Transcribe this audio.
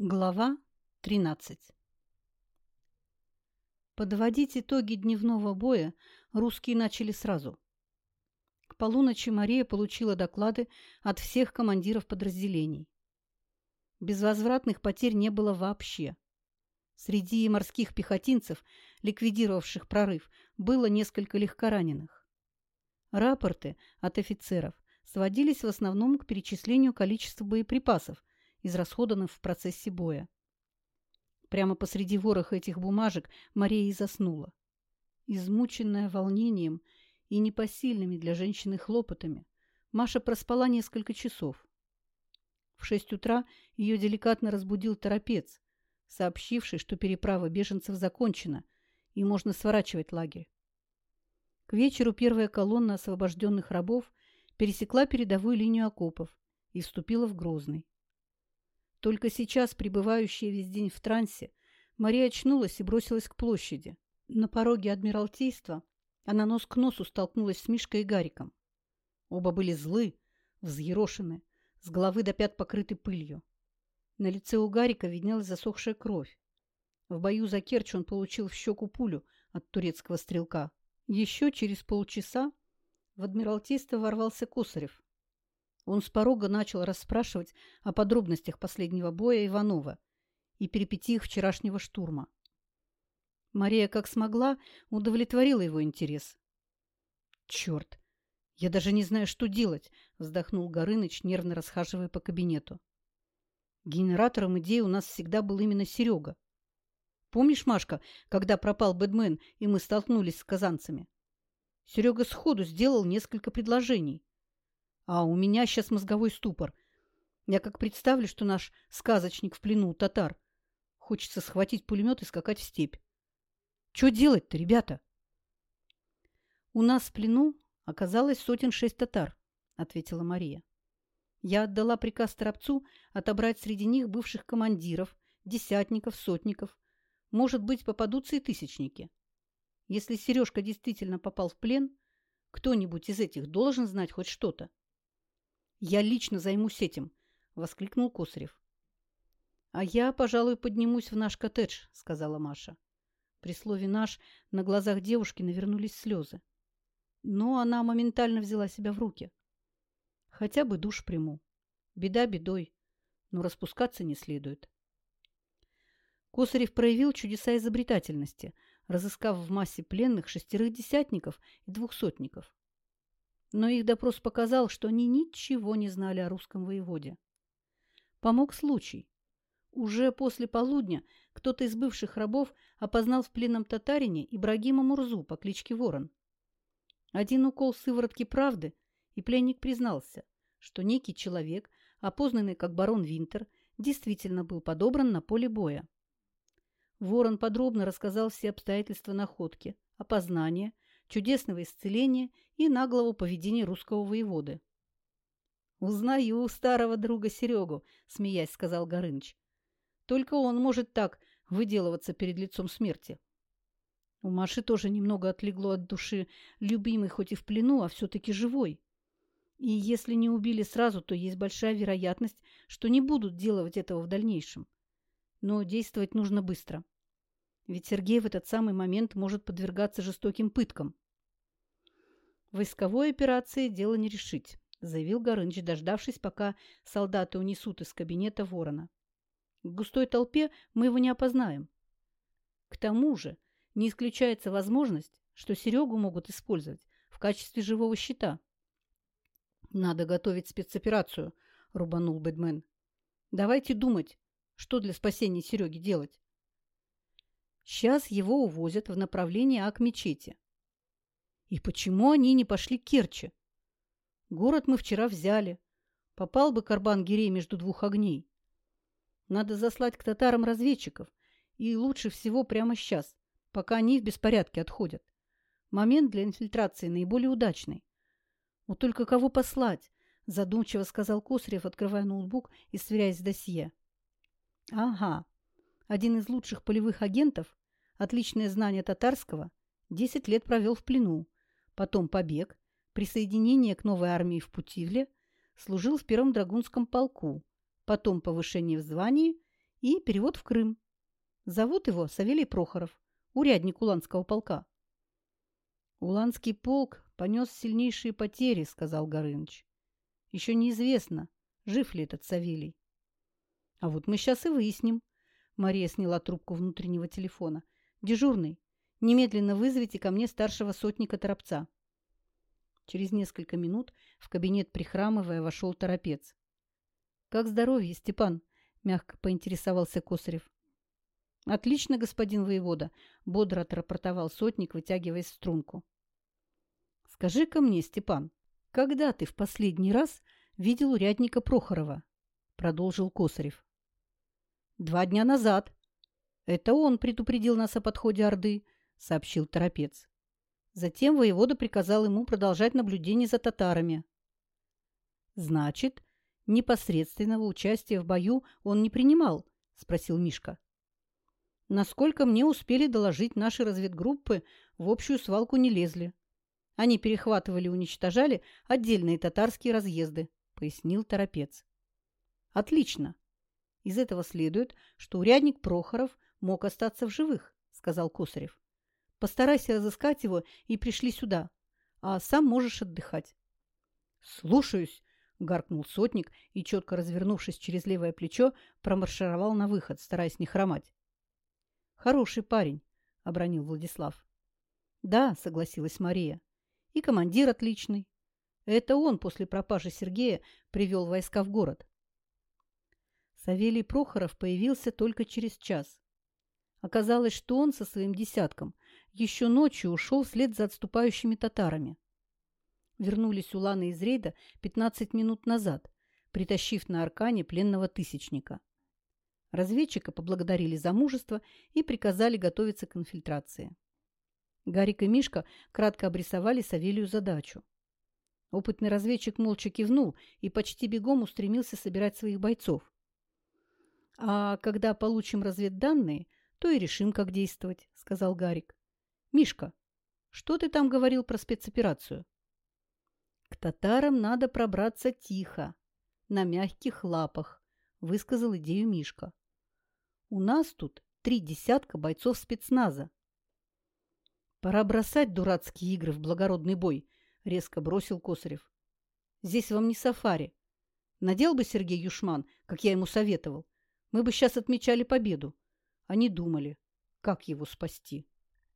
Глава 13 Подводить итоги дневного боя русские начали сразу. К полуночи Мария получила доклады от всех командиров подразделений. Безвозвратных потерь не было вообще. Среди морских пехотинцев, ликвидировавших прорыв, было несколько легкораненых. Рапорты от офицеров сводились в основном к перечислению количества боеприпасов, израсходованных в процессе боя. Прямо посреди вороха этих бумажек Мария и заснула. Измученная волнением и непосильными для женщины хлопотами, Маша проспала несколько часов. В шесть утра ее деликатно разбудил торопец, сообщивший, что переправа беженцев закончена и можно сворачивать лагерь. К вечеру первая колонна освобожденных рабов пересекла передовую линию окопов и вступила в Грозный. Только сейчас, пребывающая весь день в трансе, Мария очнулась и бросилась к площади. На пороге Адмиралтейства она нос к носу столкнулась с Мишкой и Гариком. Оба были злы, взъерошены, с головы до пят покрыты пылью. На лице у Гарика виднелась засохшая кровь. В бою за Керчь он получил в щеку пулю от турецкого стрелка. Еще через полчаса в Адмиралтейство ворвался Косарев. Он с порога начал расспрашивать о подробностях последнего боя Иванова и перипетиях вчерашнего штурма. Мария, как смогла, удовлетворила его интерес. «Черт! Я даже не знаю, что делать!» – вздохнул Горыныч, нервно расхаживая по кабинету. Генератором идеи у нас всегда был именно Серега. Помнишь, Машка, когда пропал Бэдмен, и мы столкнулись с казанцами? Серега сходу сделал несколько предложений. А у меня сейчас мозговой ступор. Я как представлю, что наш сказочник в плену татар. Хочется схватить пулемет и скакать в степь. Что делать-то, ребята? У нас в плену оказалось сотен шесть татар, ответила Мария. Я отдала приказ Торопцу отобрать среди них бывших командиров, десятников, сотников. Может быть, попадутся и тысячники. Если Сережка действительно попал в плен, кто-нибудь из этих должен знать хоть что-то. Я лично займусь этим, воскликнул Косарев. А я, пожалуй, поднимусь в наш коттедж, сказала Маша. При слове «наш» на глазах девушки навернулись слезы. Но она моментально взяла себя в руки. Хотя бы душ приму. Беда бедой, но распускаться не следует. Косарев проявил чудеса изобретательности, разыскав в массе пленных шестерых десятников и двухсотников но их допрос показал, что они ничего не знали о русском воеводе. Помог случай. Уже после полудня кто-то из бывших рабов опознал в пленном татарине Ибрагима Мурзу по кличке Ворон. Один укол сыворотки правды, и пленник признался, что некий человек, опознанный как барон Винтер, действительно был подобран на поле боя. Ворон подробно рассказал все обстоятельства находки, опознания чудесного исцеления и наглого поведения русского воеводы. «Узнаю старого друга Серегу», — смеясь сказал Горыныч. «Только он может так выделываться перед лицом смерти». У Маши тоже немного отлегло от души, любимый хоть и в плену, а все-таки живой. И если не убили сразу, то есть большая вероятность, что не будут делать этого в дальнейшем. Но действовать нужно быстро. Ведь Сергей в этот самый момент может подвергаться жестоким пыткам. «Войсковой операции дело не решить», – заявил Горыныч, дождавшись, пока солдаты унесут из кабинета ворона. «В густой толпе мы его не опознаем. К тому же не исключается возможность, что Серегу могут использовать в качестве живого щита». «Надо готовить спецоперацию», – рубанул Бэдмен. «Давайте думать, что для спасения Сереги делать». Сейчас его увозят в направлении Ак-мечети. И почему они не пошли к Керчи? Город мы вчера взяли. Попал бы Карбан-Гирей между двух огней. Надо заслать к татарам разведчиков. И лучше всего прямо сейчас, пока они в беспорядке отходят. Момент для инфильтрации наиболее удачный. Вот только кого послать? Задумчиво сказал Косарев, открывая ноутбук и сверяясь с досье. Ага. Один из лучших полевых агентов отличное знание татарского, 10 лет провел в плену, потом побег, присоединение к новой армии в Путивле, служил в первом драгунском полку, потом повышение в звании и перевод в Крым. Зовут его Савелий Прохоров, урядник Уланского полка. «Уланский полк понес сильнейшие потери», — сказал Горыныч. «Еще неизвестно, жив ли этот Савелий». «А вот мы сейчас и выясним». Мария сняла трубку внутреннего телефона. «Дежурный, немедленно вызовите ко мне старшего сотника Торопца». Через несколько минут в кабинет, прихрамывая, вошел Торопец. «Как здоровье, Степан?» – мягко поинтересовался Косарев. «Отлично, господин воевода», – бодро отрапортовал сотник, вытягиваясь в струнку. «Скажи-ка мне, Степан, когда ты в последний раз видел урядника Прохорова?» – продолжил Косарев. «Два дня назад. Это он предупредил нас о подходе Орды», – сообщил Торопец. Затем воевода приказал ему продолжать наблюдение за татарами. «Значит, непосредственного участия в бою он не принимал?» – спросил Мишка. Насколько мне успели доложить наши разведгруппы, в общую свалку не лезли. Они перехватывали и уничтожали отдельные татарские разъезды, пояснил Торопец. Отлично. Из этого следует, что урядник Прохоров мог остаться в живых, сказал Косарев. Постарайся разыскать его и пришли сюда, а сам можешь отдыхать. Слушаюсь, гаркнул сотник и, четко развернувшись через левое плечо, промаршировал на выход, стараясь не хромать. Хороший парень, — обронил Владислав. Да, согласилась Мария. И командир отличный. Это он после пропажи Сергея привел войска в город. Савелий Прохоров появился только через час. Оказалось, что он со своим десятком еще ночью ушел вслед за отступающими татарами. Вернулись уланы из рейда 15 минут назад, притащив на аркане пленного тысячника. Разведчика поблагодарили за мужество и приказали готовиться к инфильтрации. Гарик и Мишка кратко обрисовали Савелию задачу. Опытный разведчик молча кивнул и почти бегом устремился собирать своих бойцов. «А когда получим разведданные, то и решим, как действовать», — сказал Гарик. «Мишка, что ты там говорил про спецоперацию?» «К татарам надо пробраться тихо, на мягких лапах», — высказал идею Мишка. У нас тут три десятка бойцов спецназа. Пора бросать дурацкие игры в благородный бой, резко бросил Косарев. Здесь вам не сафари. Надел бы Сергей Юшман, как я ему советовал. Мы бы сейчас отмечали победу. Они думали, как его спасти.